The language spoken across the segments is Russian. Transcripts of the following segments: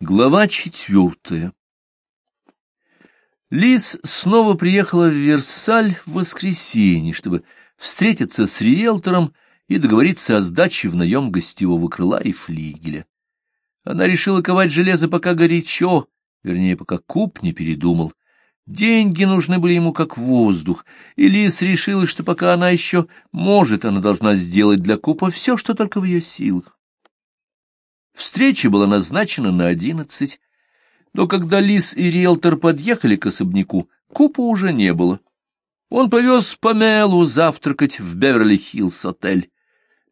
Глава четвертая Лиз снова приехала в Версаль в воскресенье, чтобы встретиться с риэлтором и договориться о сдаче в наем гостевого крыла и флигеля. Она решила ковать железо пока горячо, вернее, пока куб не передумал. Деньги нужны были ему как воздух, и Лиз решила, что пока она еще может, она должна сделать для купа все, что только в ее силах. Встреча была назначена на одиннадцать, но когда Лис и риэлтор подъехали к особняку, Купа уже не было. Он повез Памелу завтракать в Беверли-Хиллз-отель.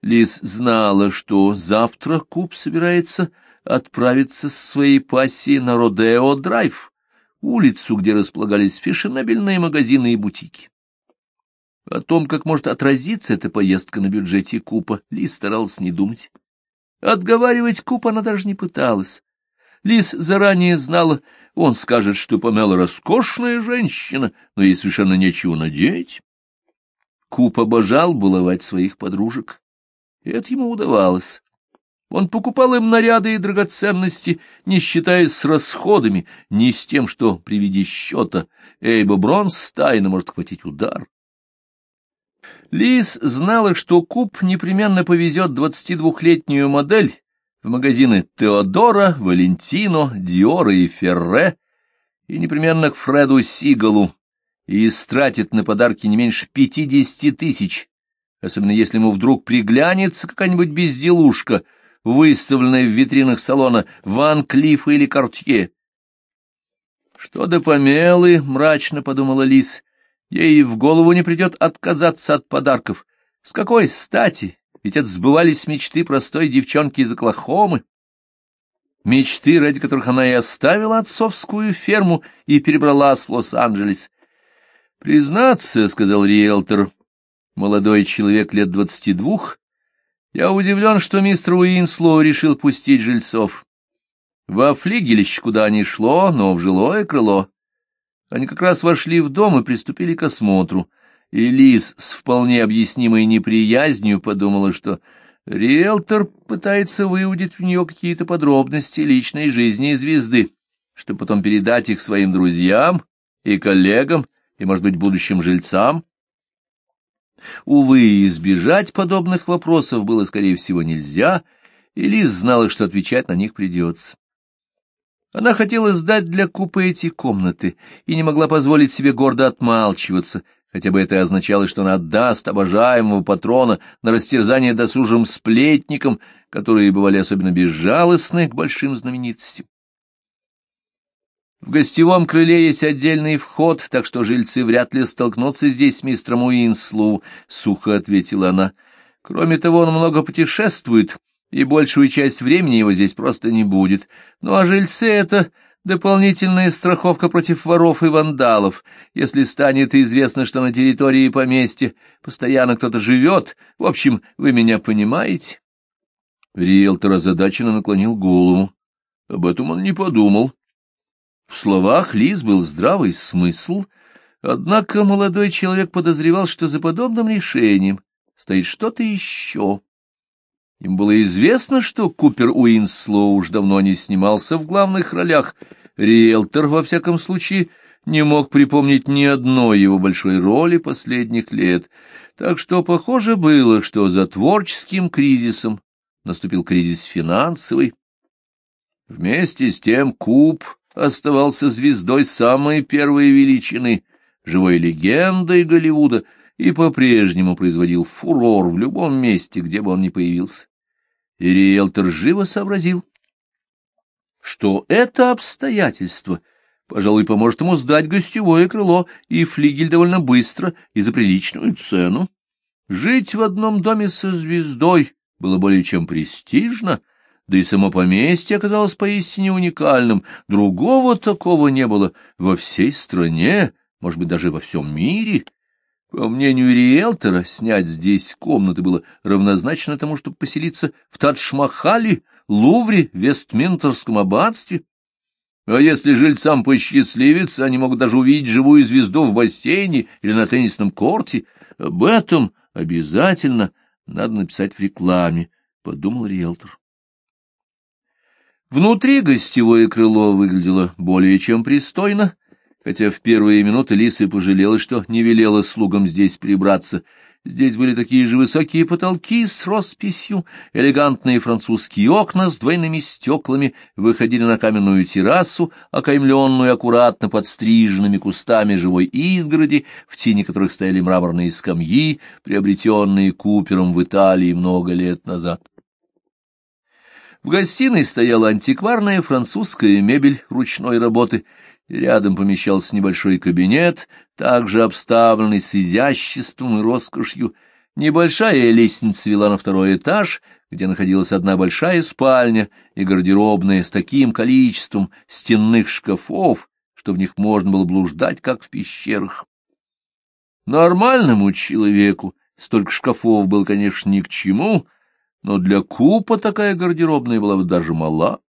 Лис знала, что завтра Куп собирается отправиться с своей пассией на Родео-драйв, улицу, где располагались фешенебельные магазины и бутики. О том, как может отразиться эта поездка на бюджете Купа, Лис старался не думать. Отговаривать Куп она даже не пыталась. Лис заранее знала, он скажет, что Памела роскошная женщина, но ей совершенно нечего надеть. Куп обожал баловать своих подружек, и это ему удавалось. Он покупал им наряды и драгоценности, не считаясь с расходами, не с тем, что при виде счета Эйба Бронстайна может хватить удар. Лиз знала, что Куб непременно повезет 22-летнюю модель в магазины Теодора, Валентино, Диора и Ферре, и непременно к Фреду Сигалу, и истратит на подарки не меньше 50 тысяч, особенно если ему вдруг приглянется какая-нибудь безделушка, выставленная в витринах салона Ван Клиффа или Кортье. Что до помелы, мрачно подумала Лиз, Ей в голову не придет отказаться от подарков. С какой стати? Ведь это сбывались мечты простой девчонки из Оклахомы. Мечты, ради которых она и оставила отцовскую ферму и перебралась в Лос-Анджелес. «Признаться, — сказал риэлтор, — молодой человек лет двадцати двух, я удивлен, что мистер Уинслоу решил пустить жильцов. Во флигель еще куда ни шло, но в жилое крыло. Они как раз вошли в дом и приступили к осмотру, и Лиз с вполне объяснимой неприязнью подумала, что риэлтор пытается выудить в нее какие-то подробности личной жизни звезды, чтобы потом передать их своим друзьям и коллегам, и, может быть, будущим жильцам. Увы, избежать подобных вопросов было, скорее всего, нельзя, и Лиз знала, что отвечать на них придется. Она хотела сдать для Купа эти комнаты и не могла позволить себе гордо отмалчиваться, хотя бы это означало, что она отдаст обожаемого патрона на растерзание досужим сплетникам, которые бывали особенно безжалостны к большим знаменитостям. В гостевом крыле есть отдельный вход, так что жильцы вряд ли столкнутся здесь с мистером Уинслоу, — сухо ответила она. Кроме того, он много путешествует и большую часть времени его здесь просто не будет. Ну а жильцы — это дополнительная страховка против воров и вандалов. Если станет известно, что на территории поместья постоянно кто-то живет, в общем, вы меня понимаете?» Риэлтор озадаченно наклонил голову. Об этом он не подумал. В словах Лиз был здравый смысл, однако молодой человек подозревал, что за подобным решением стоит что-то еще. Им было известно, что Купер Уинслоу уж давно не снимался в главных ролях. Риэлтор, во всяком случае, не мог припомнить ни одной его большой роли последних лет, так что похоже было, что за творческим кризисом наступил кризис финансовый. Вместе с тем Куп оставался звездой самой первой величины, живой легендой Голливуда — и по-прежнему производил фурор в любом месте, где бы он ни появился. И риэлтор живо сообразил, что это обстоятельство, пожалуй, поможет ему сдать гостевое крыло и флигель довольно быстро и за приличную цену. Жить в одном доме со звездой было более чем престижно, да и само поместье оказалось поистине уникальным. Другого такого не было во всей стране, может быть, даже во всем мире. По мнению риэлтора, снять здесь комнаты было равнозначно тому, чтобы поселиться в Тадж-Махале, Лувре, Вестминтерском аббатстве. А если жильцам посчастливится, они могут даже увидеть живую звезду в бассейне или на теннисном корте. Об этом обязательно надо написать в рекламе, — подумал риэлтор. Внутри гостевое крыло выглядело более чем пристойно, хотя в первые минуты Лиса пожалела, что не велела слугам здесь прибраться — Здесь были такие же высокие потолки с росписью, элегантные французские окна с двойными стеклами выходили на каменную террасу, окаймленную аккуратно подстриженными кустами живой изгороди, в тени которых стояли мраморные скамьи, приобретенные Купером в Италии много лет назад. В гостиной стояла антикварная французская мебель ручной работы — Рядом помещался небольшой кабинет, также обставленный с изяществом и роскошью. Небольшая лестница вела на второй этаж, где находилась одна большая спальня и гардеробная с таким количеством стенных шкафов, что в них можно было блуждать, как в пещерах. Нормальному человеку столько шкафов было, конечно, ни к чему, но для купа такая гардеробная была бы даже мала.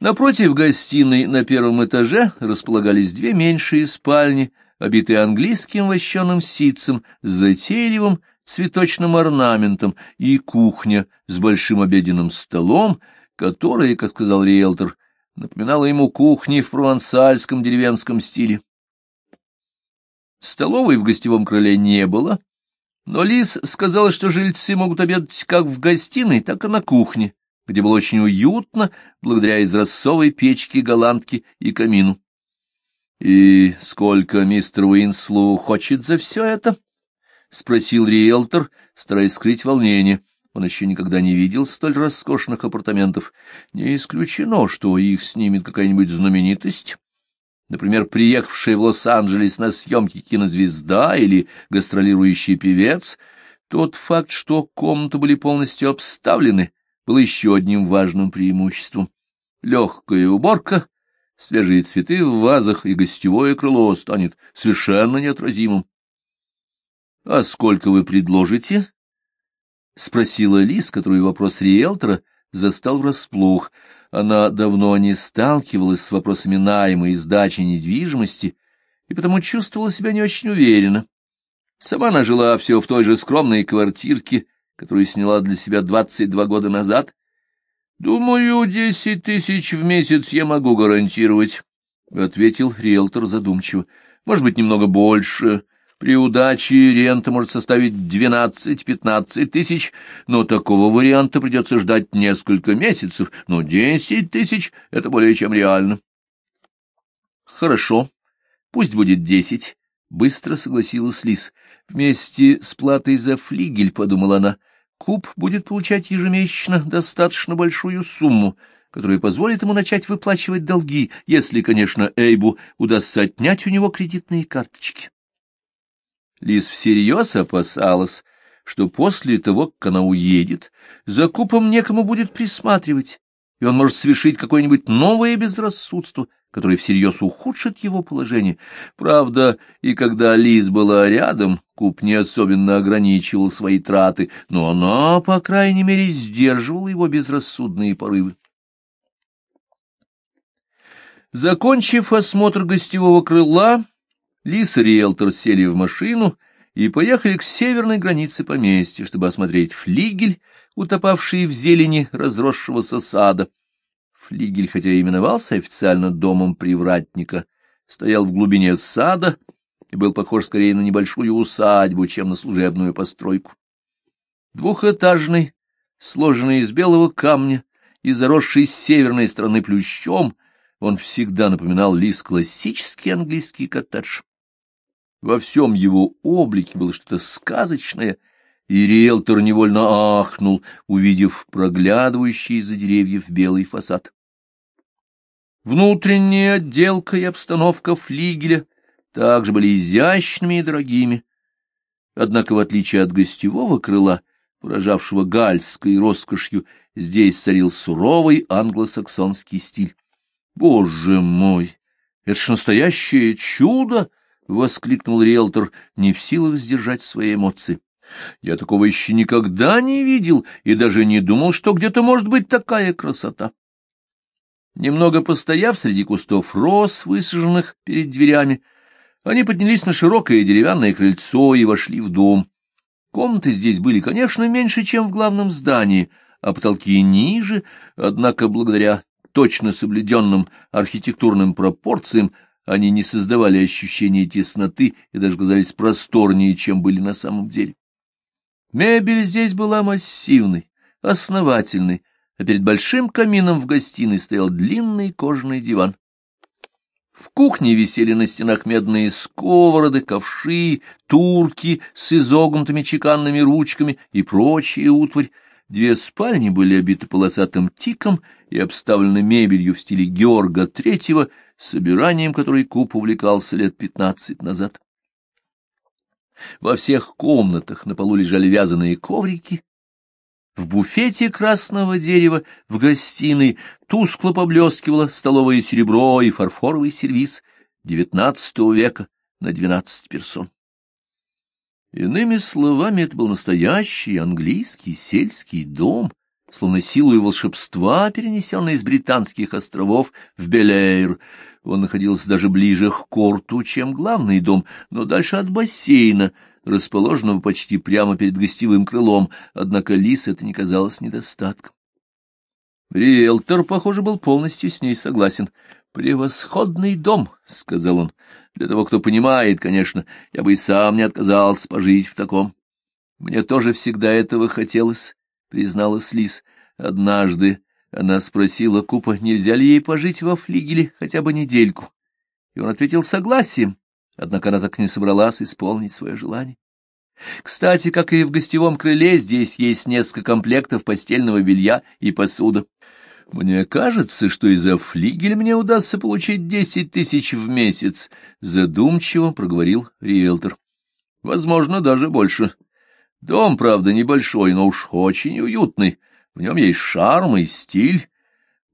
Напротив гостиной на первом этаже располагались две меньшие спальни, обитые английским вощеным ситцем с затейливым цветочным орнаментом и кухня с большим обеденным столом, которая, как сказал риэлтор, напоминала ему кухни в провансальском деревенском стиле. Столовой в гостевом крыле не было, но Лиз сказала, что жильцы могут обедать как в гостиной, так и на кухне, где было очень уютно, благодаря изразцовой печке голландки и камину. — И сколько мистер Уинслоу хочет за все это? — спросил риэлтор, стараясь скрыть волнение. Он еще никогда не видел столь роскошных апартаментов. Не исключено, что их снимет какая-нибудь знаменитость. Например, приехавшая в Лос-Анджелес на съемки кинозвезда или гастролирующий певец. Тот факт, что комнаты были полностью обставлены, было еще одним важным преимуществом. Легкая уборка, свежие цветы в вазах и гостевое крыло станет совершенно неотразимым. — А сколько вы предложите? — спросила Лиз, которую вопрос риэлтора застал врасплох. Она давно не сталкивалась с вопросами найма и сдачи недвижимости, и потому чувствовала себя не очень уверенно. Сама она жила все в той же скромной квартирке, которую сняла для себя двадцать два года назад. Думаю, десять тысяч в месяц я могу гарантировать, — ответил риэлтор задумчиво. Может быть, немного больше. При удаче рента может составить двенадцать-пятнадцать тысяч, но такого варианта придется ждать несколько месяцев, но десять тысяч — это более чем реально. Хорошо, пусть будет десять. Быстро согласилась Лис. Вместе с платой за флигель, — подумала она, — Куб будет получать ежемесячно достаточно большую сумму, которая позволит ему начать выплачивать долги, если, конечно, Эйбу удастся отнять у него кредитные карточки. Лиз всерьез опасалась, что после того, как она уедет, за Купом некому будет присматривать, и он может совершить какое-нибудь новое безрассудство, которое всерьез ухудшит его положение. Правда, и когда Лиз была рядом, Куб не особенно ограничивал свои траты, но она, по крайней мере, сдерживала его безрассудные порывы. Закончив осмотр гостевого крыла, Лис и риэлтор сели в машину и поехали к северной границе поместья, чтобы осмотреть флигель, утопавший в зелени разросшегося сада. Флигель, хотя и именовался официально домом привратника, стоял в глубине сада, и был похож скорее на небольшую усадьбу, чем на служебную постройку. Двухэтажный, сложенный из белого камня и заросший с северной стороны плющом, он всегда напоминал Лис классический английский коттедж. Во всем его облике было что-то сказочное, и риэлтор невольно ахнул, увидев проглядывающий из-за деревьев белый фасад. Внутренняя отделка и обстановка флигеля также были изящными и дорогими. Однако, в отличие от гостевого крыла, поражавшего гальской роскошью, здесь царил суровый англосаксонский стиль. «Боже мой! Это ж настоящее чудо!» — воскликнул риэлтор, не в силах сдержать свои эмоции. «Я такого еще никогда не видел и даже не думал, что где-то может быть такая красота». Немного постояв среди кустов роз, высаженных перед дверями, они поднялись на широкое деревянное крыльцо и вошли в дом. Комнаты здесь были, конечно, меньше, чем в главном здании, а потолки ниже, однако благодаря точно соблюденным архитектурным пропорциям они не создавали ощущения тесноты и даже казались просторнее, чем были на самом деле. Мебель здесь была массивной, основательной, а перед большим камином в гостиной стоял длинный кожаный диван. В кухне висели на стенах медные сковороды, ковши, турки с изогнутыми чеканными ручками и прочие утварь. Две спальни были обиты полосатым тиком и обставлены мебелью в стиле Георга Третьего, собиранием которой Куб увлекался лет пятнадцать назад. Во всех комнатах на полу лежали вязаные коврики, в буфете красного дерева в гостиной тускло поблескивало столовое серебро и фарфоровый сервиз XIX века на двенадцать персон. Иными словами, это был настоящий английский сельский дом, словно силой волшебства, перенесенный из британских островов в Белэйр. Он находился даже ближе к корту, чем главный дом, но дальше от бассейна — расположенного почти прямо перед гостевым крылом, однако Лис это не казалось недостатком. Риэлтор, похоже, был полностью с ней согласен. «Превосходный дом», — сказал он. «Для того, кто понимает, конечно, я бы и сам не отказался пожить в таком». «Мне тоже всегда этого хотелось», — призналась Лис. Однажды она спросила Купа, нельзя ли ей пожить во флигеле хотя бы недельку. И он ответил согласием, однако она так не собралась исполнить свое желание. Кстати, как и в гостевом крыле, здесь есть несколько комплектов постельного белья и посуда. Мне кажется, что из-за флигеля мне удастся получить десять тысяч в месяц, — задумчиво проговорил риэлтор. Возможно, даже больше. Дом, правда, небольшой, но уж очень уютный. В нем есть шарм и стиль.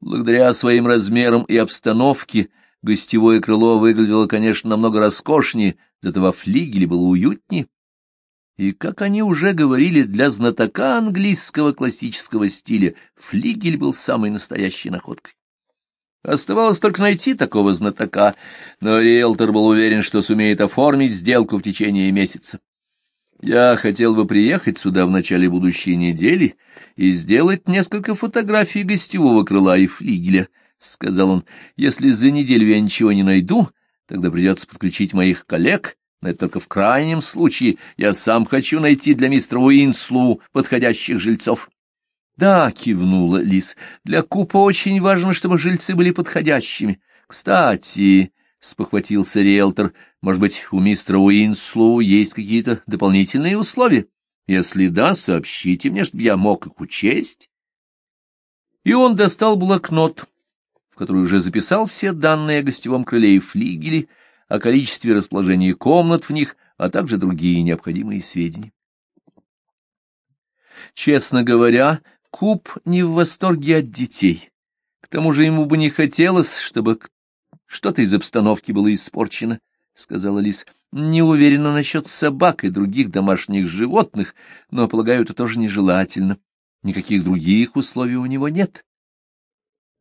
Благодаря своим размерам и обстановке Гостевое крыло выглядело, конечно, намного роскошнее, зато во флигеле было уютнее. И, как они уже говорили, для знатока английского классического стиля флигель был самой настоящей находкой. Оставалось только найти такого знатока, но риэлтор был уверен, что сумеет оформить сделку в течение месяца. Я хотел бы приехать сюда в начале будущей недели и сделать несколько фотографий гостевого крыла и флигеля —— сказал он, — если за неделю я ничего не найду, тогда придется подключить моих коллег, но это только в крайнем случае. Я сам хочу найти для мистера Уинслу подходящих жильцов. — Да, — кивнула Лис, — для Купа очень важно, чтобы жильцы были подходящими. Кстати, — спохватился риэлтор, — может быть, у мистера Уинслу есть какие-то дополнительные условия? Если да, сообщите мне, чтобы я мог их учесть. И он достал блокнот в который уже записал все данные о гостевом крыле и флигеле, о количестве расположения комнат в них, а также другие необходимые сведения. Честно говоря, Куб не в восторге от детей. К тому же ему бы не хотелось, чтобы что-то из обстановки было испорчено, — сказала Лис. Не уверена насчет собак и других домашних животных, но, полагаю, это тоже нежелательно. Никаких других условий у него нет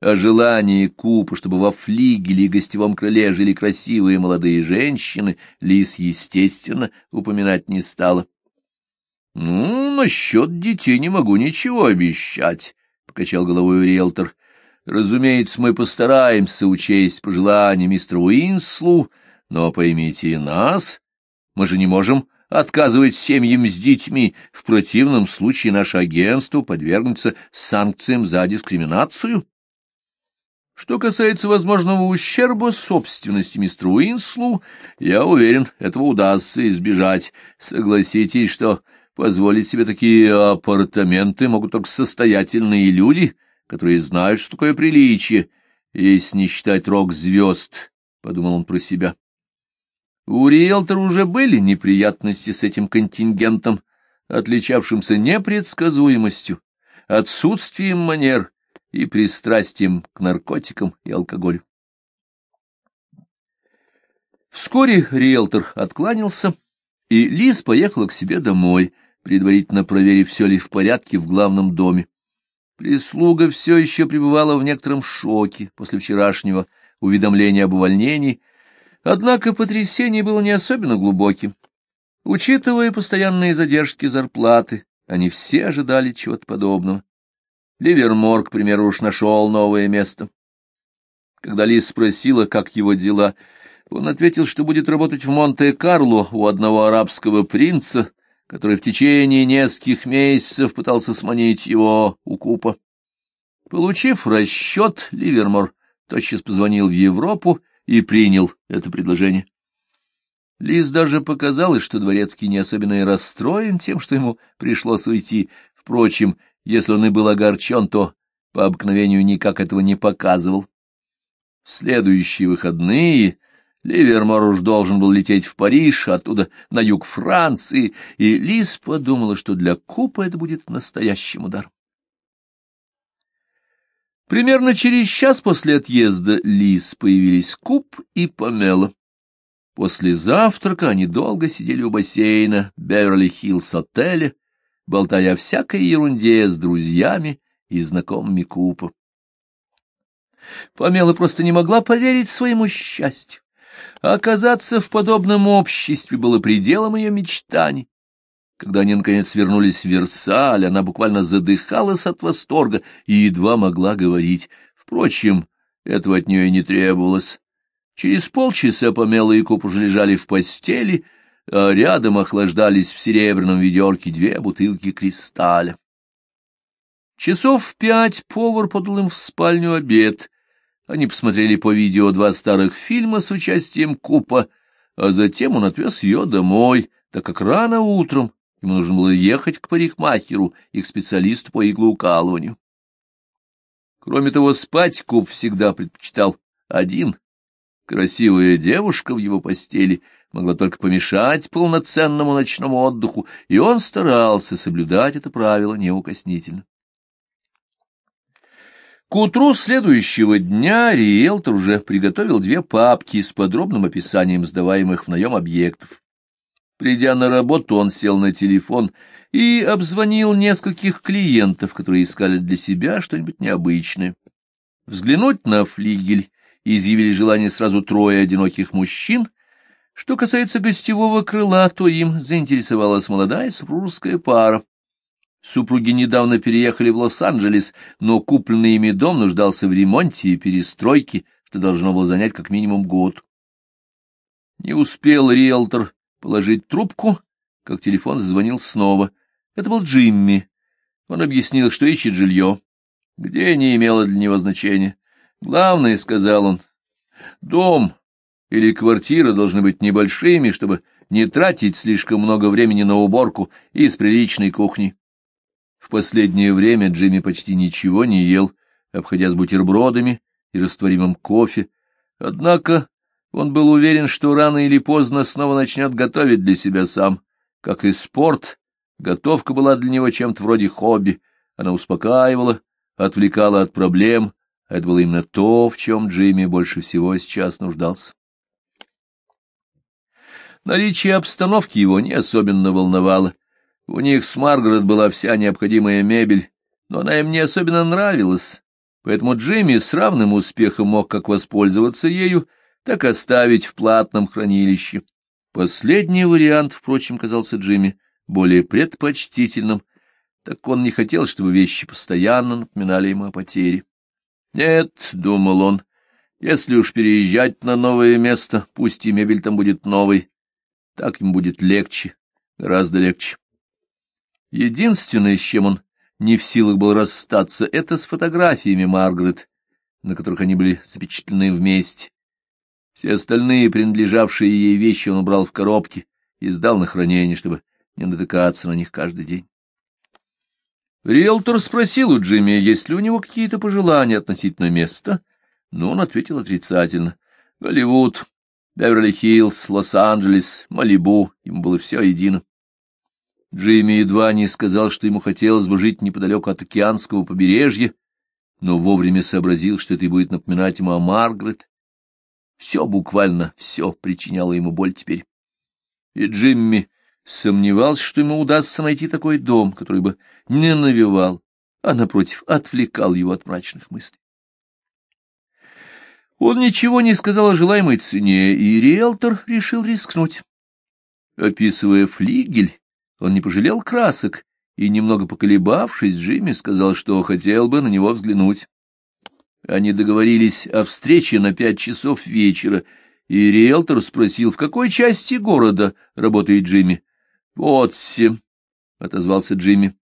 о желании Купа, чтобы во флигеле и гостевом крыле жили красивые молодые женщины, Лис, естественно, упоминать не стала. — Ну, насчет детей не могу ничего обещать, — покачал головой риэлтор. — Разумеется, мы постараемся учесть пожелания мистера Уинслу, но поймите и нас, мы же не можем отказывать семьям с детьми, в противном случае наше агентство подвергнется санкциям за дискриминацию. Что касается возможного ущерба собственности мистеру Уинслу, я уверен, этого удастся избежать. Согласитесь, что позволить себе такие апартаменты могут только состоятельные люди, которые знают, что такое приличие, если не считать рок-звезд, — подумал он про себя. У риэлтора уже были неприятности с этим контингентом, отличавшимся непредсказуемостью, отсутствием манер и пристрастием к наркотикам и алкоголю. Вскоре риэлтор откланялся, и Лиз поехала к себе домой, предварительно проверив, все ли в порядке в главном доме. Прислуга все еще пребывала в некотором шоке после вчерашнего уведомления об увольнении, однако потрясение было не особенно глубоким. Учитывая постоянные задержки зарплаты, они все ожидали чего-то подобного. Ливермор, к примеру, уж нашел новое место. Когда Лиз спросила, как его дела, он ответил, что будет работать в Монте-Карло у одного арабского принца, который в течение нескольких месяцев пытался сманить его у купа. Получив расчет, Ливермор тотчас позвонил в Европу и принял это предложение. Лиз даже показалось, что Дворецкий не особенно и расстроен тем, что ему пришлось уйти. Впрочем, если он и был огорчен, то по обыкновению никак этого не показывал. В следующие выходные Ливермор уж должен был лететь в Париж, оттуда на юг Франции, и Лиз подумала, что для Купа это будет настоящим ударом. Примерно через час после отъезда Лиз появились Куп и Памела. После завтрака они долго сидели у бассейна Беверли-Хиллз отеля, болтая о всякой ерунде с друзьями и знакомыми Купа. Памела просто не могла поверить своему счастью. Оказаться в подобном обществе было пределом ее мечтаний. Когда они, наконец, вернулись в Версаль, она буквально задыхалась от восторга и едва могла говорить. Впрочем, этого от нее не требовалось. Через полчаса Памела и Куп уже лежали в постели, а рядом охлаждались в серебряном ведерке две бутылки кристалля. Часов в пять повар подал им в спальню обед. Они посмотрели по видео два старых фильма с участием Купа, а затем он отвез ее домой, так как рано утром Ему нужно было ехать к парикмахеру и к специалисту по иглоукалыванию. Кроме того, спать Куб всегда предпочитал один. Красивая девушка в его постели могла только помешать полноценному ночному отдыху, и он старался соблюдать это правило неукоснительно. К утру следующего дня риэлтор уже приготовил две папки с подробным описанием сдаваемых в наем объектов. Придя на работу, он сел на телефон и обзвонил нескольких клиентов, которые искали для себя что-нибудь необычное. Взглянуть на флигель изъявили желание сразу трое одиноких мужчин. Что касается гостевого крыла, то им заинтересовалась молодая супружеская пара. Супруги недавно переехали в Лос-Анджелес, но купленный ими дом нуждался в ремонте и перестройке, что должно было занять как минимум год. Не успел риэлтор положить трубку, как телефон зазвонил снова. Это был Джимми. Он объяснил, что ищет жилье. Где не имело для него значения. Главное, — сказал он, — дом или квартира должны быть небольшими, чтобы не тратить слишком много времени на уборку и с приличной кухни. В последнее время Джимми почти ничего не ел, обходя с бутербродами и растворимым кофе, однако он был уверен, что рано или поздно снова начнет готовить для себя сам. Как и спорт, готовка была для него чем-то вроде хобби. Она успокаивала, отвлекала от проблем, а это было именно то, в чем Джимми больше всего сейчас нуждался. Наличие обстановки его не особенно волновало. У них с Маргарет была вся необходимая мебель, но она им не особенно нравилась, поэтому Джимми с равным успехом мог как воспользоваться ею, так оставить в платном хранилище. Последний вариант, впрочем, казался Джимми более предпочтительным, так он не хотел, чтобы вещи постоянно напоминали ему о потере. «Нет», — думал он, — «если уж переезжать на новое место, пусть и мебель там будет новой, так ему будет легче, гораздо легче». Единственное, с чем он не в силах был расстаться, это с фотографиями Маргарет, на которых они были запечатлены вместе. Все остальные принадлежавшие ей вещи он убрал в коробки и сдал на хранение, чтобы не натыкаться на них каждый день. Риэлтор спросил у Джимми, есть ли у него какие-то пожелания относительно места, но он ответил отрицательно. Голливуд, Беверли-Хиллз, Лос-Анджелес, Малибу, ему было все едино. Джимми едва не сказал, что ему хотелось бы жить неподалеку от океанского побережья, но вовремя сообразил, что это будет напоминать ему о Маргарет, все, буквально все причиняло ему боль теперь. И Джимми сомневался, что ему удастся найти такой дом, который бы не навевал, а, напротив, отвлекал его от мрачных мыслей. Он ничего не сказал о желаемой цене, и риэлтор решил рискнуть. Описывая флигель, он не пожалел красок и, немного поколебавшись, Джимми сказал, что хотел бы на него взглянуть. Они договорились о встрече на пять часов вечера, и риэлтор спросил, в какой части города работает Джимми. — Вот семь, — отозвался Джимми.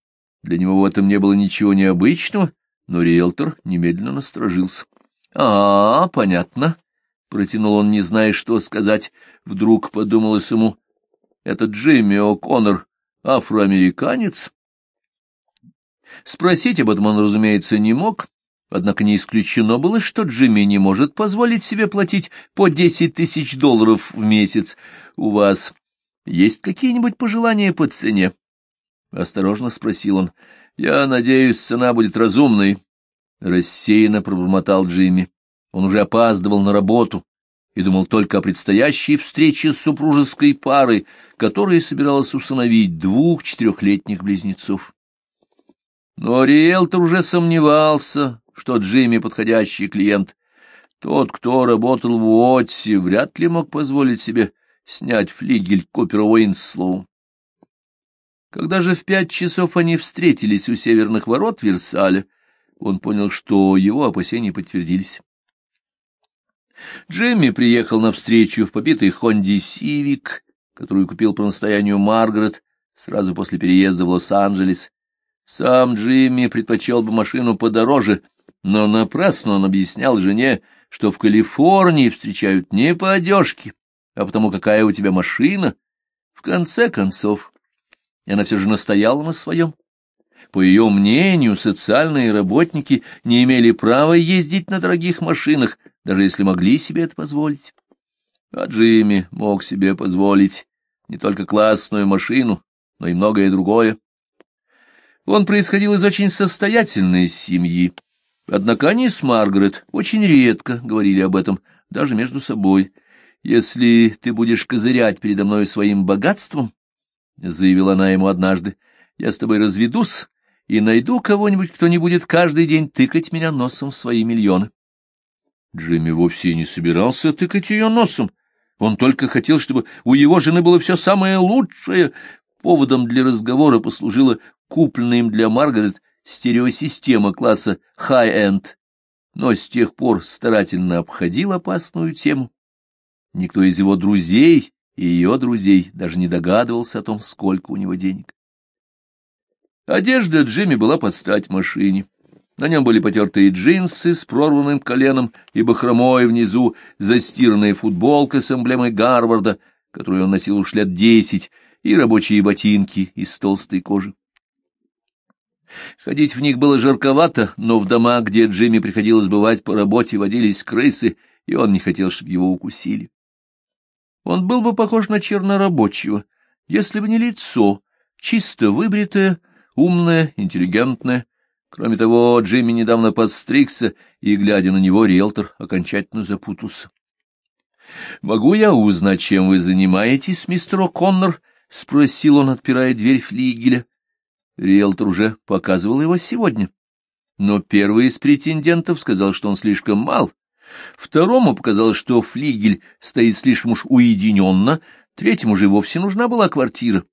Для него в этом не было ничего необычного, но риэлтор немедленно насторожился. — А, понятно, — протянул он, не зная, что сказать. Вдруг подумалось ему, — это Джимми О'Коннор, афроамериканец? Спросить об этом он, разумеется, не мог, однако не исключено было, что Джимми не может позволить себе платить по десять тысяч долларов в месяц. У вас есть какие-нибудь пожелания по цене? — осторожно спросил он. — Я надеюсь, цена будет разумной. Рассеянно пробормотал Джимми. Он уже опаздывал на работу и думал только о предстоящей встрече с супружеской парой, которая собиралась усыновить двух четырехлетних близнецов. Но риэлтор уже сомневался, что Джимми подходящий клиент. Тот, кто работал в Уоттсе, вряд ли мог позволить себе снять флигель Купера Уинслоу. Когда же в пять часов они встретились у северных ворот Версаля, он понял, что его опасения подтвердились. Джимми приехал навстречу в побитой Хонде Сивик, которую купил по настоянию Маргарет сразу после переезда в Лос-Анджелес. Сам Джимми предпочел бы машину подороже, но напрасно он объяснял жене, что в Калифорнии встречают не по одежке, а потому какая у тебя машина. В конце концов, она все же настояла на своем. По ее мнению, социальные работники не имели права ездить на дорогих машинах, даже если могли себе это позволить. А Джимми мог себе позволить не только классную машину, но и многое другое. Он происходил из очень состоятельной семьи, однако они с Маргарет очень редко говорили об этом, даже между собой. «Если ты будешь козырять передо мной своим богатством, — заявила она ему однажды, — я с тобой разведусь и найду кого-нибудь, кто не будет каждый день тыкать меня носом в свои миллионы». Джимми вовсе не собирался тыкать ее носом. Он только хотел, чтобы у его жены было все самое лучшее. Поводом для разговора послужила купленная им для Маргарет стереосистема класса high-end, но с тех пор старательно обходил опасную тему. Никто из его друзей и ее друзей даже не догадывался о том, сколько у него денег. Одежда Джимми была под стать машине. На нем были потертые джинсы с прорванным коленом и бахромой внизу, застиранная футболка с эмблемой Гарварда, которую он носил уж лет десять, и рабочие ботинки из толстой кожи. Ходить в них было жарковато, но в дома, где Джимми приходилось бывать по работе, водились крысы, и он не хотел, чтобы его укусили. Он был бы похож на чернорабочего, если бы не лицо, чисто выбритое, умное, интеллигентное. Кроме того, Джимми недавно подстригся, и, глядя на него, риэлтор окончательно запутался. — Могу я узнать, чем вы занимаетесь, мистер О'Коннор? — спросил он, отпирая дверь флигеля. Риэлтор уже показывал его сегодня. Но первый из претендентов сказал, что он слишком мал. Второму показалось, что флигель стоит слишком уж уединенно, третьему же вовсе нужна была квартира.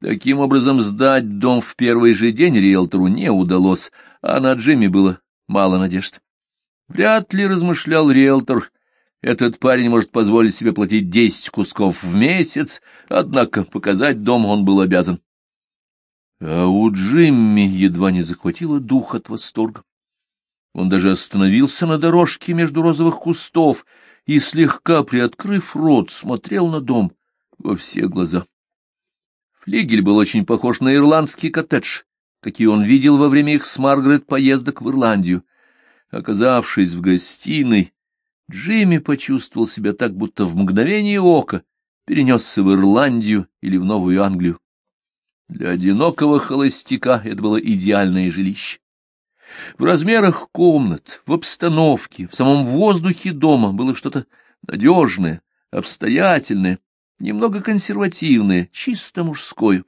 Таким образом, сдать дом в первый же день риэлтору не удалось, а на Джимми было мало надежд. Вряд ли, размышлял риэлтор, этот парень может позволить себе платить десять кусков в месяц, однако показать дом он был обязан. А у Джимми едва не захватило дух от восторга. Он даже остановился на дорожке между розовых кустов и, слегка приоткрыв рот, смотрел на дом во все глаза. Флигель был очень похож на ирландский коттедж, какие он видел во время их с Маргарет поездок в Ирландию. Оказавшись в гостиной, Джимми почувствовал себя так, будто в мгновение ока перенесся в Ирландию или в Новую Англию. Для одинокого холостяка это было идеальное жилище. В размерах комнат, в обстановке, в самом воздухе дома было что-то надежное, обстоятельное, немного консервативное, чисто мужское.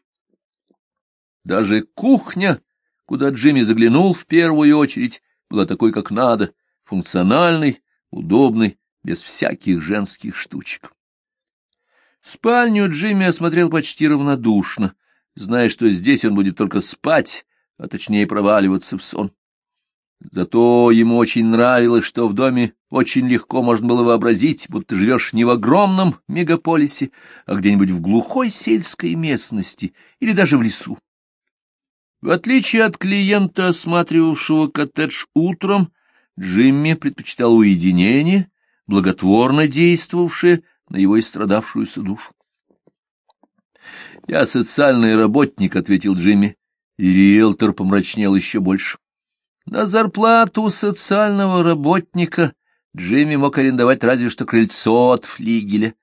Даже кухня, куда Джимми заглянул в первую очередь, была такой, как надо, функциональной, удобной, без всяких женских штучек. Спальню Джимми осмотрел почти равнодушно. зная, что здесь он будет только спать, а точнее проваливаться в сон. Зато ему очень нравилось, что в доме очень легко можно было вообразить, будто живешь не в огромном мегаполисе, а где-нибудь в глухой сельской местности или даже в лесу. В отличие от клиента, осматривавшего коттедж утром, Джимми предпочитал уединение, благотворно действовавшее на его истрадавшуюся душу. «Я социальный работник», — ответил Джимми, и риэлтор помрачнел еще больше. На зарплату социального работника Джимми мог арендовать разве что крыльцо от флигеля.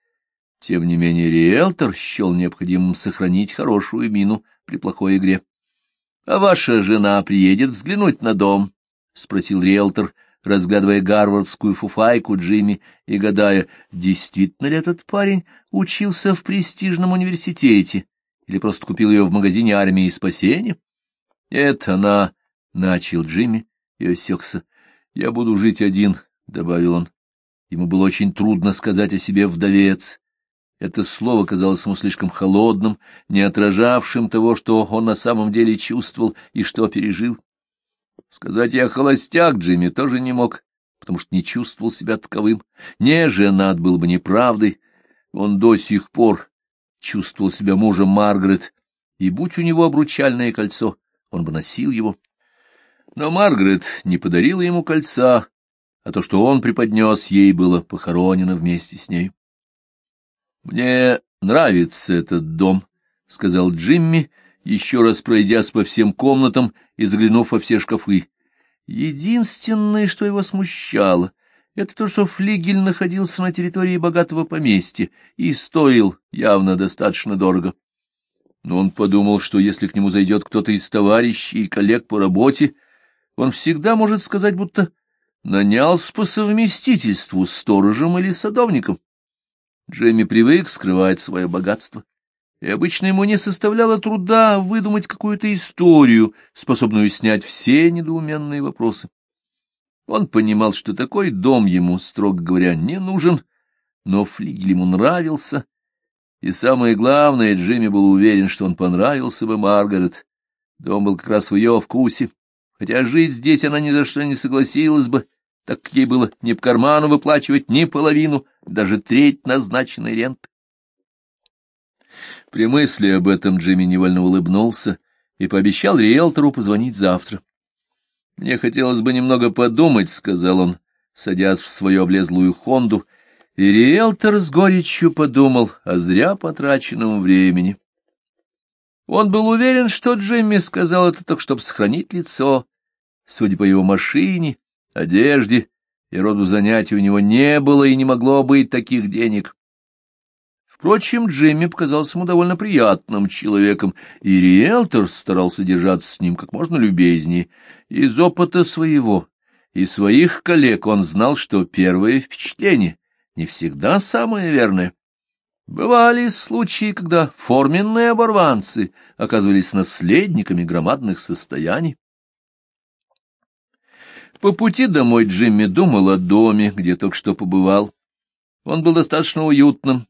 Тем не менее риэлтор счел необходимым сохранить хорошую мину при плохой игре. — А ваша жена приедет взглянуть на дом? — спросил риэлтор, разглядывая гарвардскую фуфайку Джимми и гадая, действительно ли этот парень учился в престижном университете или просто купил ее в магазине армии спасения. — Это она, — начал Джимми и осекся. — Я буду жить один, — добавил он. Ему было очень трудно сказать о себе «вдовец». Это слово казалось ему слишком холодным, не отражавшим того, что он на самом деле чувствовал и что пережил. Сказать я холостяк Джимми тоже не мог, потому что не чувствовал себя таковым. Не женат был бы неправдой. Он до сих пор чувствовал себя мужем Маргарет, и будь у него обручальное кольцо, он бы носил его. Но Маргарет не подарила ему кольца, а то, что он преподнес ей, было похоронено вместе с ней. «Мне нравится этот дом», — сказал Джимми, еще раз пройдясь по всем комнатам и заглянув во все шкафы. Единственное, что его смущало, это то, что флигель находился на территории богатого поместья и стоил явно достаточно дорого. Но он подумал, что если к нему зайдет кто-то из товарищей и коллег по работе, он всегда может сказать, будто нанялся по совместительству сторожем или садовником. Джемми привык скрывать свое богатство, и обычно ему не составляло труда выдумать какую-то историю, способную снять все недоуменные вопросы. Он понимал, что такой дом ему, строго говоря, не нужен, но флигель ему нравился, и самое главное, Джимми был уверен, что он понравился бы Маргарет. Дом был как раз в ее вкусе, хотя жить здесь она ни за что не согласилась бы, так как ей было не по карману выплачивать ни половину, даже треть назначенной ренты. При мысли об этом Джимми невольно улыбнулся и пообещал риэлтору позвонить завтра. «Мне хотелось бы немного подумать», — сказал он, садясь в свою облезлую «Хонду», и риэлтор с горечью подумал о зря потраченном времени. Он был уверен, что Джимми сказал это только, чтобы сохранить лицо. Судя по его машине, одежде и роду занятий у него не было и не могло быть таких денег. Впрочем, Джимми показался ему довольно приятным человеком, и риэлтор старался держаться с ним как можно любезнее. Из опыта своего и своих коллег он знал, что первое впечатление не всегда самое верное. Бывали случаи, когда форменные оборванцы оказывались наследниками громадных состояний. По пути домой Джимми думал о доме, где только что побывал. Он был достаточно уютным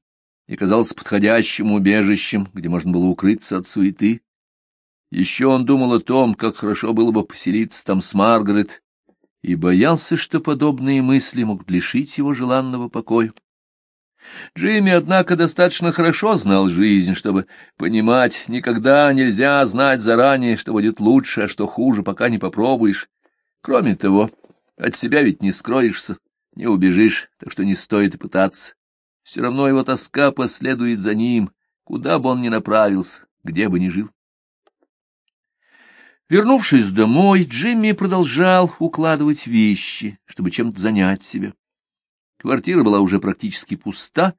и казался подходящим убежищем, где можно было укрыться от суеты. Еще он думал о том, как хорошо было бы поселиться там с Маргарет, и боялся, что подобные мысли могут лишить его желанного покоя. Джимми, однако, достаточно хорошо знал жизнь, чтобы понимать, никогда нельзя знать заранее, что будет лучше, а что хуже, пока не попробуешь. Кроме того, от себя ведь не скроешься, не убежишь, так что не стоит и пытаться. Все равно его тоска последует за ним, куда бы он ни направился, где бы ни жил. Вернувшись домой, Джимми продолжал укладывать вещи, чтобы чем-то занять себя. Квартира была уже практически пуста,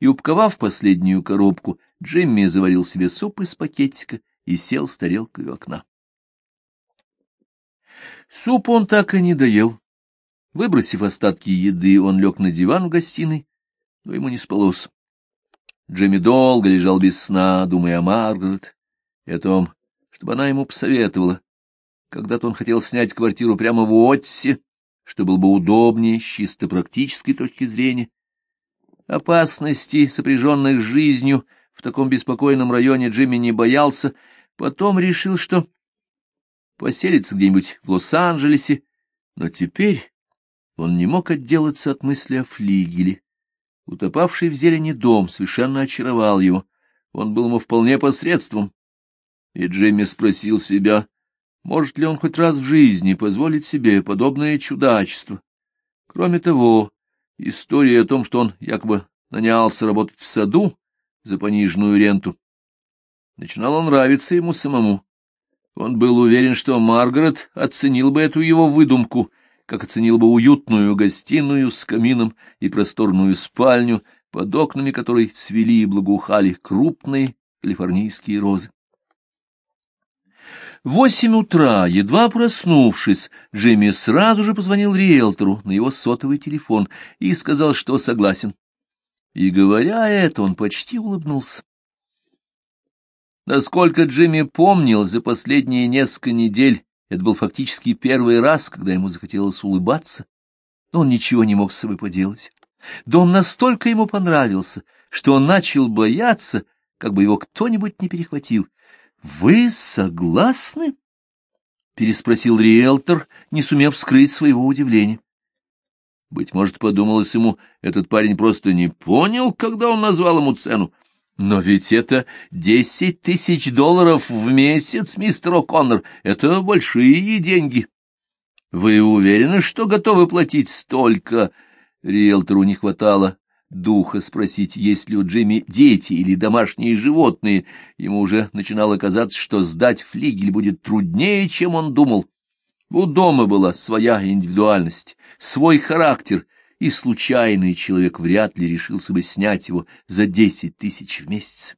и, упаковав последнюю коробку, Джимми заварил себе суп из пакетика и сел с тарелкой у окна. Суп он так и не доел. Выбросив остатки еды, он лег на диван в гостиной, но ему не спалось. Джимми долго лежал без сна, думая о Маргарет и о том, чтобы она ему посоветовала. Когда-то он хотел снять квартиру прямо в Отсе, что было бы удобнее с чисто практической точки зрения. Опасности, сопряженных с жизнью в таком беспокойном районе Джимми не боялся, потом решил, что поселится где-нибудь в Лос-Анджелесе, но теперь он не мог отделаться от мысли о флигеле. Утопавший в зелени дом совершенно очаровал его. Он был ему вполне посредством. И Джимми спросил себя, может ли он хоть раз в жизни позволить себе подобное чудачество. Кроме того, история о том, что он якобы нанялся работать в саду за пониженную ренту, начинала нравиться ему самому. Он был уверен, что Маргарет оценил бы эту его выдумку — как оценил бы уютную гостиную с камином и просторную спальню, под окнами которой цвели и благоухали крупные калифорнийские розы. В восемь утра, едва проснувшись, Джимми сразу же позвонил риэлтору на его сотовый телефон и сказал, что согласен. И, говоря это, он почти улыбнулся. Насколько Джимми помнил, за последние несколько недель это был фактически первый раз, когда ему захотелось улыбаться. Он ничего не мог с собой поделать. Дом настолько ему понравился, что он начал бояться, как бы его кто-нибудь не перехватил. — Вы согласны? — переспросил риэлтор, не сумев скрыть своего удивления. Быть может, подумалось ему, этот парень просто не понял, когда он назвал ему цену. Но ведь это десять тысяч долларов в месяц, мистер О'Коннор. Это большие деньги. Вы уверены, что готовы платить столько? Риэлтору не хватало духа спросить, есть ли у Джимми дети или домашние животные. Ему уже начинало казаться, что сдать флигель будет труднее, чем он думал. У дома была своя индивидуальность, свой характер, и случайный человек вряд ли решился бы снять его за десять тысяч в месяц.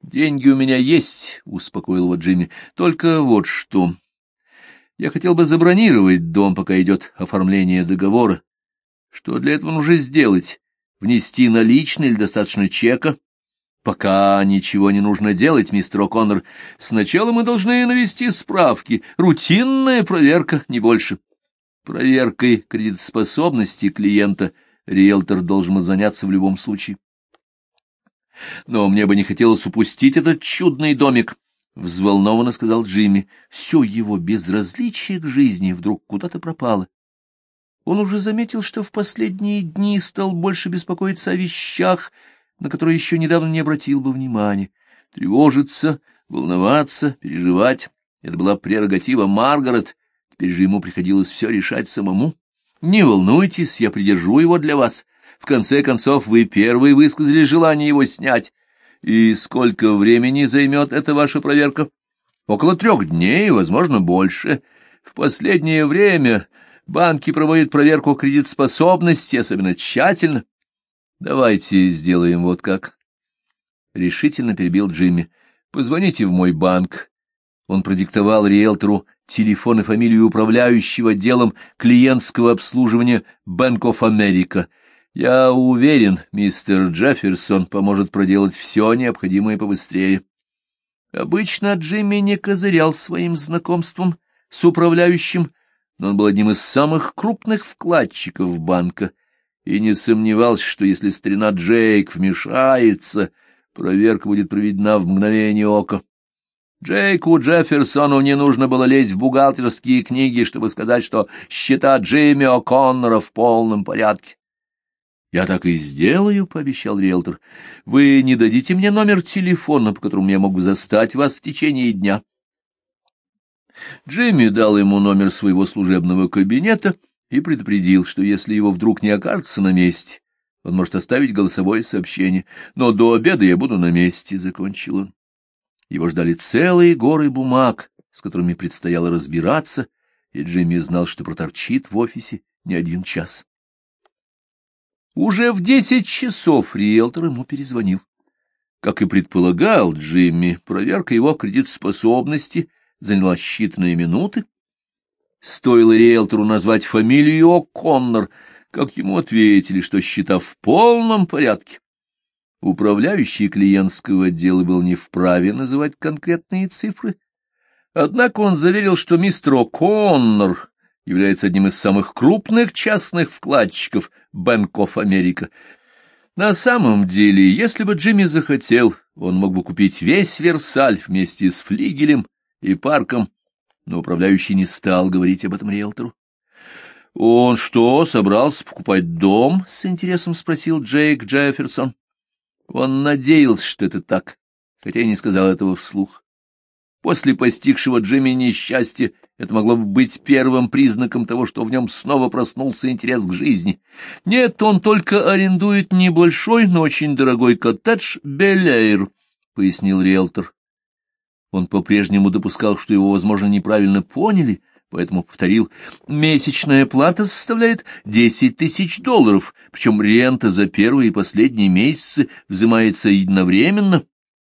«Деньги у меня есть», — успокоил его Джимми, — «только вот что. Я хотел бы забронировать дом, пока идет оформление договора. Что для этого нужно сделать? Внести наличные или достаточно чека?» Пока ничего не нужно делать, мистер О'Коннор. Сначала мы должны навести справки. Рутинная проверка, не больше. Проверкой кредитоспособности клиента риэлтор должен заняться в любом случае. Но мне бы не хотелось упустить этот чудный домик, — взволнованно сказал Джимми. Все его безразличие к жизни вдруг куда-то пропало. Он уже заметил, что в последние дни стал больше беспокоиться о вещах, на которые еще недавно не обратил бы внимания. Тревожиться, волноваться, переживать — это была прерогатива Маргарет, Теперь же ему приходилось все решать самому. Не волнуйтесь, я придержу его для вас. В конце концов, вы первые высказали желание его снять. И сколько времени займет эта ваша проверка? Около трех дней, возможно, больше. В последнее время банки проводят проверку кредитоспособности, особенно тщательно. Давайте сделаем вот как. Решительно перебил Джимми. Позвоните в мой банк. Он продиктовал риэлтору телефон и фамилию управляющего делом клиентского обслуживания Bank of America. Я уверен, мистер Джефферсон поможет проделать все необходимое побыстрее. Обычно Джимми не козырял своим знакомством с управляющим, но он был одним из самых крупных вкладчиков банка и не сомневался, что если старина Джейк вмешается, проверка будет проведена в мгновение ока. Джейку Джефферсону не нужно было лезть в бухгалтерские книги, чтобы сказать, что счета Джимми О'Коннора в полном порядке. — Я так и сделаю, — пообещал риэлтор. — Вы не дадите мне номер телефона, по которому я могу застать вас в течение дня? Джимми дал ему номер своего служебного кабинета и предупредил, что если его вдруг не окажется на месте, он может оставить голосовое сообщение. Но до обеда я буду на месте, — закончил он. Его ждали целые горы бумаг, с которыми предстояло разбираться, и Джимми знал, что проторчит в офисе не один час. Уже в десять часов риэлтор ему перезвонил. Как и предполагал Джимми, проверка его кредитоспособности заняла считанные минуты. Стоило риэлтору назвать фамилию О'Коннор, как ему ответили, что счета в полном порядке. Управляющий клиентского отдела был не вправе называть конкретные цифры, однако он заверил, что мистер О'Коннор является одним из самых крупных частных вкладчиков Bank of America. На самом деле, если бы Джимми захотел, он мог бы купить весь Версаль вместе с флигелем и парком, но управляющий не стал говорить об этом риэлтору. «Он что, собрался покупать дом?» — с интересом спросил Джейк Джефферсон. Он надеялся, что это так, хотя и не сказал этого вслух. После постигшего Джимми несчастья это могло бы быть первым признаком того, что в нем снова проснулся интерес к жизни. Нет, он только арендует небольшой, но очень дорогой коттедж «Белэйр», — пояснил риэлтор. Он по-прежнему допускал, что его, возможно, неправильно поняли, поэтому повторил, месячная плата составляет десять тысяч долларов, причем рента за первые и последние месяцы взимается единовременно,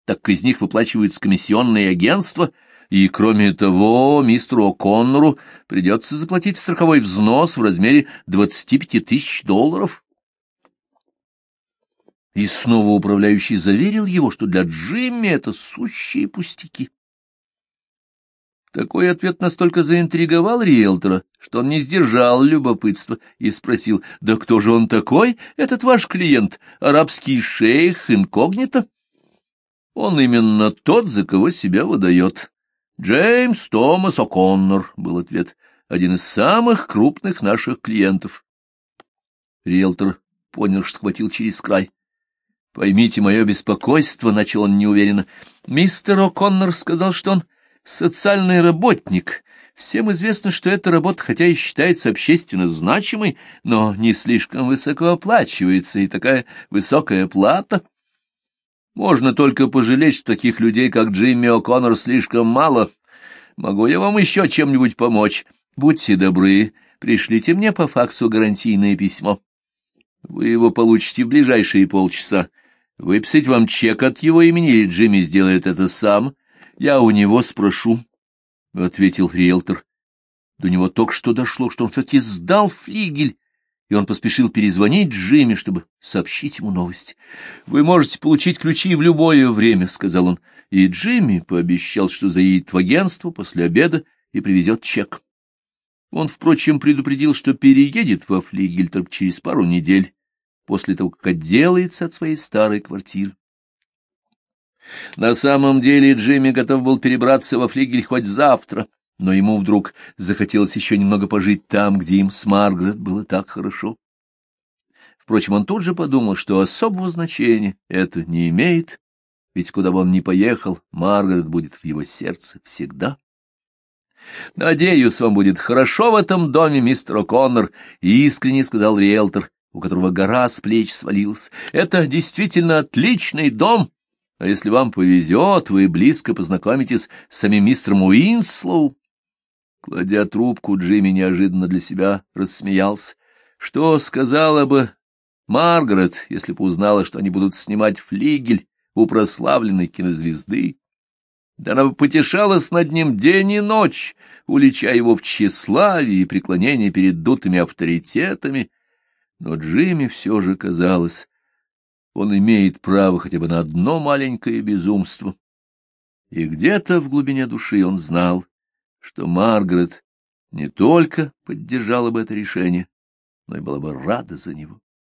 так как из них выплачиваются комиссионные агентства, и, кроме того, мистеру О'Коннору придется заплатить страховой взнос в размере двадцати пяти тысяч долларов. И снова управляющий заверил его, что для Джимми это сущие пустяки. Такой ответ настолько заинтриговал риэлтора, что он не сдержал любопытства и спросил, «Да кто же он такой, этот ваш клиент, арабский шейх инкогнито?» «Он именно тот, за кого себя выдает». «Джеймс Томас О'Коннор», — был ответ, — «один из самых крупных наших клиентов». Риэлтор понял, что схватил через край. «Поймите мое беспокойство», — начал он неуверенно. «Мистер О'Коннор сказал, что он социальный работник. Всем известно, что эта работа, хотя и считается общественно значимой, но не слишком высоко оплачивается, и такая высокая плата. Можно только пожалеть, что таких людей, как Джимми О'Коннор, слишком мало. Могу я вам еще чем-нибудь помочь? Будьте добры, пришлите мне по факсу гарантийное письмо. Вы его получите в ближайшие полчаса. Выписать вам чек от его имени, или Джимми сделает это сам — я у него спрошу, — ответил риэлтор. До него только что дошло, что он все-таки сдал флигель, и он поспешил перезвонить Джимми, чтобы сообщить ему новость. — Вы можете получить ключи в любое время, — сказал он, и Джимми пообещал, что заедет в агентство после обеда и привезет чек. Он, впрочем, предупредил, что переедет во флигель только через пару недель, после того, как отделается от своей старой квартиры. На самом деле Джимми готов был перебраться во флигель хоть завтра, но ему вдруг захотелось еще немного пожить там, где им с Маргарет было так хорошо. Впрочем, он тут же подумал, что особого значения это не имеет, ведь куда бы он ни поехал, Маргарет будет в его сердце всегда. «Надеюсь, вам будет хорошо в этом доме, мистер О'Коннор», — искренне сказал риэлтор, у которого гора с плеч свалилась. «Это действительно отличный дом, а если вам повезет, вы близко познакомитесь с самим мистером Уинслоу. Кладя трубку, Джимми неожиданно для себя рассмеялся. Что сказала бы Маргарет, если бы узнала, что они будут снимать флигель у прославленной кинозвезды? Да она бы потешалась над ним день и ночь, уличая его в тщеславии и преклонении перед дутыми авторитетами. Но Джимми все же казалось, он имеет право хотя бы на одно маленькое безумство. И где-то в глубине души он знал, что Маргарет не только поддержала бы это решение, но и была бы рада за него.